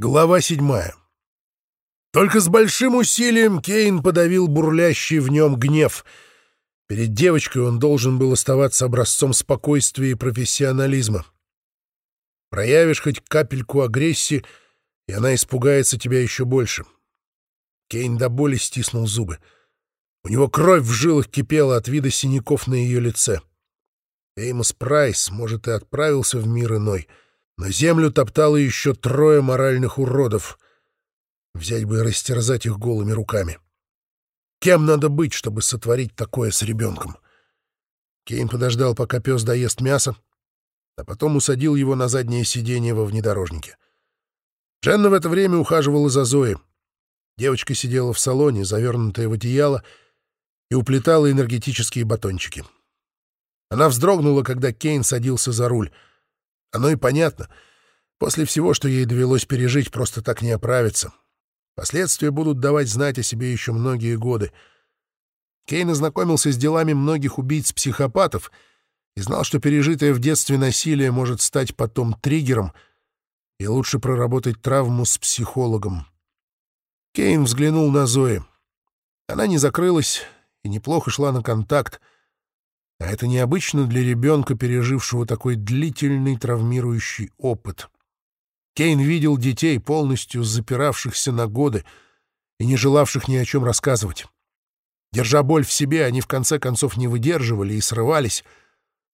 Глава седьмая. Только с большим усилием Кейн подавил бурлящий в нем гнев. Перед девочкой он должен был оставаться образцом спокойствия и профессионализма. Проявишь хоть капельку агрессии, и она испугается тебя еще больше. Кейн до боли стиснул зубы. У него кровь в жилах кипела от вида синяков на ее лице. Эймос Прайс, может, и отправился в мир иной — но землю топтало еще трое моральных уродов. Взять бы и растерзать их голыми руками. Кем надо быть, чтобы сотворить такое с ребенком? Кейн подождал, пока пес доест мясо, а потом усадил его на заднее сиденье во внедорожнике. Дженна в это время ухаживала за Зоей. Девочка сидела в салоне, завернутая в одеяло, и уплетала энергетические батончики. Она вздрогнула, когда Кейн садился за руль — оно и понятно. После всего, что ей довелось пережить, просто так не оправиться. Последствия будут давать знать о себе еще многие годы. Кейн ознакомился с делами многих убийц-психопатов и знал, что пережитое в детстве насилие может стать потом триггером, и лучше проработать травму с психологом. Кейн взглянул на Зои. Она не закрылась и неплохо шла на контакт, а это необычно для ребенка, пережившего такой длительный травмирующий опыт. Кейн видел детей, полностью запиравшихся на годы и не желавших ни о чем рассказывать. Держа боль в себе, они в конце концов не выдерживали и срывались,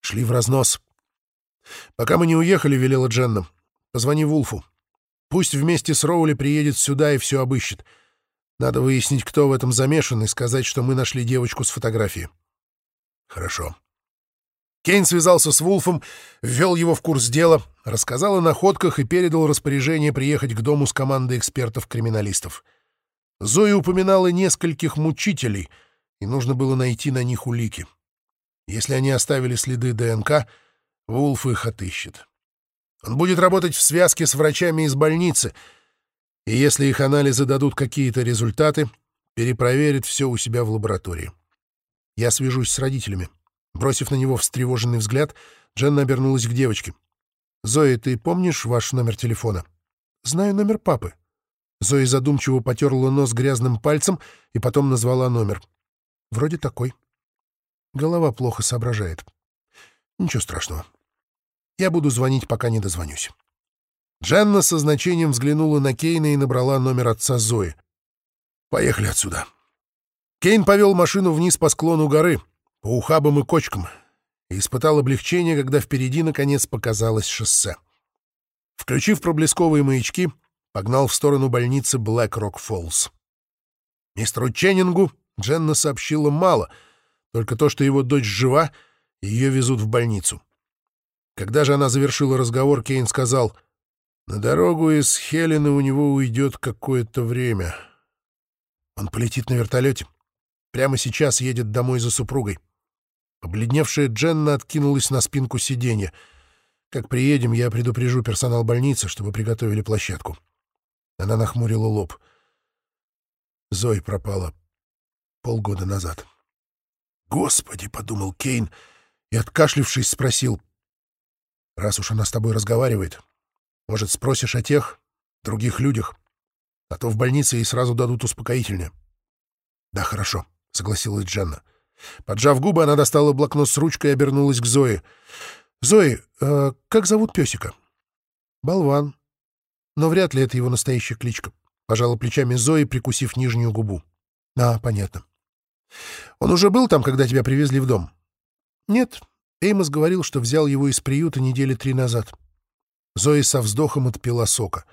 шли в разнос. «Пока мы не уехали», — велела Дженна, — «позвони Вулфу. Пусть вместе с Роули приедет сюда и все обыщет. Надо выяснить, кто в этом замешан, и сказать, что мы нашли девочку с фотографией». Хорошо. Кейн связался с Вулфом, ввел его в курс дела, рассказал о находках и передал распоряжение приехать к дому с командой экспертов-криминалистов. Зоя упоминала нескольких мучителей, и нужно было найти на них улики. Если они оставили следы ДНК, Вулф их отыщет. Он будет работать в связке с врачами из больницы, и если их анализы дадут какие-то результаты, перепроверит все у себя в лаборатории. Я свяжусь с родителями. Бросив на него встревоженный взгляд, Дженна обернулась к девочке. «Зоя, ты помнишь ваш номер телефона?» «Знаю номер папы». Зоя задумчиво потерла нос грязным пальцем и потом назвала номер. «Вроде такой». Голова плохо соображает. «Ничего страшного. Я буду звонить, пока не дозвонюсь». Дженна со значением взглянула на Кейна и набрала номер отца Зои. «Поехали отсюда». Кейн повел машину вниз по склону горы, по ухабам и кочкам, и испытал облегчение, когда впереди, наконец, показалось шоссе. Включив проблесковые маячки, погнал в сторону больницы Блэк Рок Фоллс. Мистеру Ченнингу Дженна сообщила мало, только то, что его дочь жива, и ее везут в больницу. Когда же она завершила разговор, Кейн сказал, «На дорогу из Хелены у него уйдет какое-то время. Он полетит на вертолете. Прямо сейчас едет домой за супругой. Побледневшая Дженна откинулась на спинку сиденья. «Как приедем, я предупрежу персонал больницы, чтобы приготовили площадку». Она нахмурила лоб. Зой пропала полгода назад. «Господи!» — подумал Кейн и, откашлившись, спросил. «Раз уж она с тобой разговаривает, может, спросишь о тех, других людях? А то в больнице ей сразу дадут успокоительное». «Да, хорошо», — согласилась Дженна. Поджав губы, она достала блокнот с ручкой и обернулась к Зое. «Зои, э, как зовут песика?» «Болван. Но вряд ли это его настоящая кличка», — пожала плечами Зои, прикусив нижнюю губу. «А, понятно. Он уже был там, когда тебя привезли в дом?» «Нет. Эймос говорил, что взял его из приюта недели три назад». Зои со вздохом отпила сока.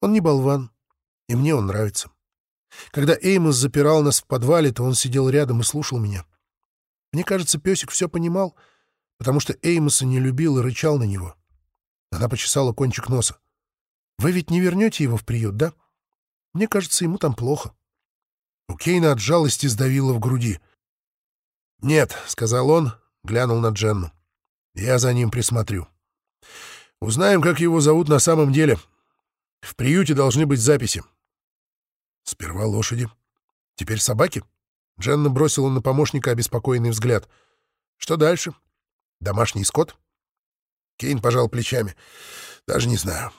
«Он не болван, и мне он нравится». Когда Эймос запирал нас в подвале, то он сидел рядом и слушал меня. Мне кажется, песик все понимал, потому что Эймоса не любил и рычал на него. Она почесала кончик носа. «Вы ведь не вернете его в приют, да? Мне кажется, ему там плохо». У Кейна от жалости сдавило в груди. «Нет», — сказал он, глянул на Дженну. «Я за ним присмотрю. Узнаем, как его зовут на самом деле. В приюте должны быть записи. Сперва лошади. Теперь собаки? Дженна бросила на помощника обеспокоенный взгляд. Что дальше? Домашний скот? Кейн пожал плечами. Даже не знаю.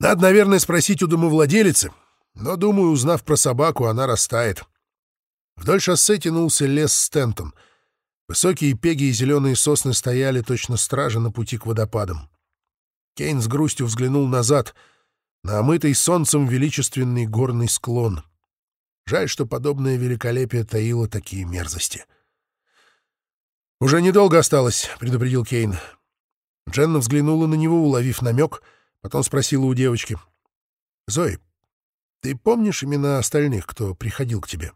Надо, наверное, спросить у домовладелицы, но, думаю, узнав про собаку, она растает. Вдоль шоссе тянулся лес Стентон. Высокие пеги и зеленые сосны стояли точно стражи на пути к водопадам. Кейн с грустью взглянул назад, на омытый солнцем величественный горный склон. Жаль, что подобное великолепие таило такие мерзости. «Уже недолго осталось», — предупредил Кейн. Дженна взглянула на него, уловив намек, потом спросила у девочки. «Зои, ты помнишь имена остальных, кто приходил к тебе?»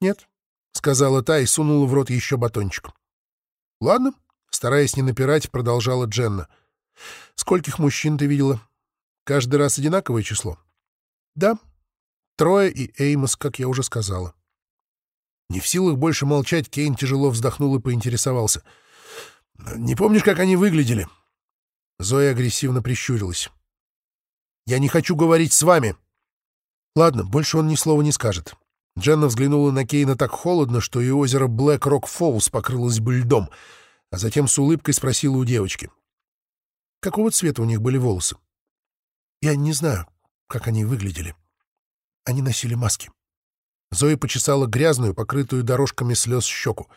«Нет», — сказала та и сунула в рот еще батончик. «Ладно», — стараясь не напирать, продолжала Дженна. «Скольких мужчин ты видела? Каждый раз одинаковое число?» «Да, трое и Эймос, как я уже сказала». Не в силах больше молчать, Кейн тяжело вздохнул и поинтересовался. «Не помнишь, как они выглядели?» Зоя агрессивно прищурилась. «Я не хочу говорить с вами!» «Ладно, больше он ни слова не скажет». Дженна взглянула на Кейна так холодно, что и озеро Блэк Рок Фоллс покрылось бы льдом, а затем с улыбкой спросила у девочки. «Какого цвета у них были волосы?» «Я не знаю, как они выглядели. Они носили маски». Зоя почесала грязную, покрытую дорожками слез щеку.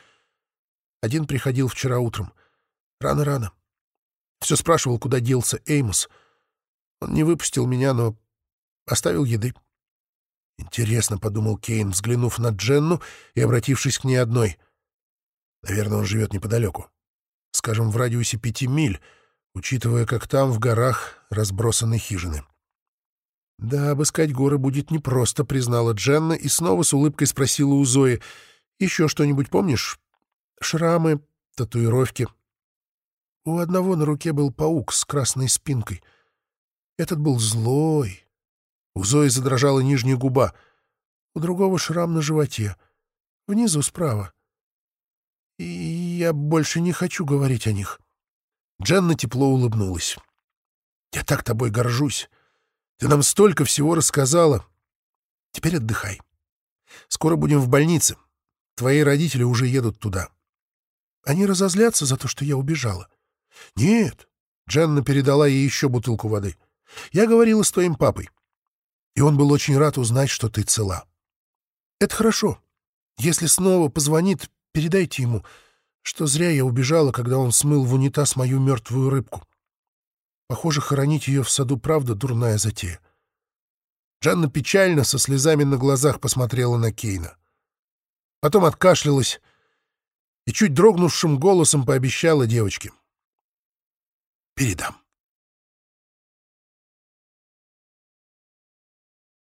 Один приходил вчера утром. Рано-рано. Все спрашивал, куда делся Эймос. Он не выпустил меня, но оставил еды. Интересно, — подумал Кейн, взглянув на Дженну и обратившись к ней одной. Наверное, он живет неподалеку. Скажем, в радиусе пяти миль, учитывая, как там, в горах, разбросаны хижины. «Да, обыскать горы будет непросто», — признала Дженна и снова с улыбкой спросила у Зои. «Еще что-нибудь помнишь? Шрамы, татуировки?» У одного на руке был паук с красной спинкой. Этот был злой. У Зои задрожала нижняя губа. У другого шрам на животе. Внизу справа. И я больше не хочу говорить о них. Дженна тепло улыбнулась. «Я так тобой горжусь. Ты нам столько всего рассказала. Теперь отдыхай. Скоро будем в больнице. Твои родители уже едут туда. Они разозлятся за то, что я убежала. Нет. Дженна передала ей еще бутылку воды. Я говорила с твоим папой. И он был очень рад узнать, что ты цела. Это хорошо. Если снова позвонит, передайте ему, что зря я убежала, когда он смыл в унитаз мою мертвую рыбку. Похоже, хоронить ее в саду правда дурная затея. Жанна печально, со слезами на глазах посмотрела на Кейна. Потом откашлялась и чуть дрогнувшим голосом пообещала девочке. «Передам».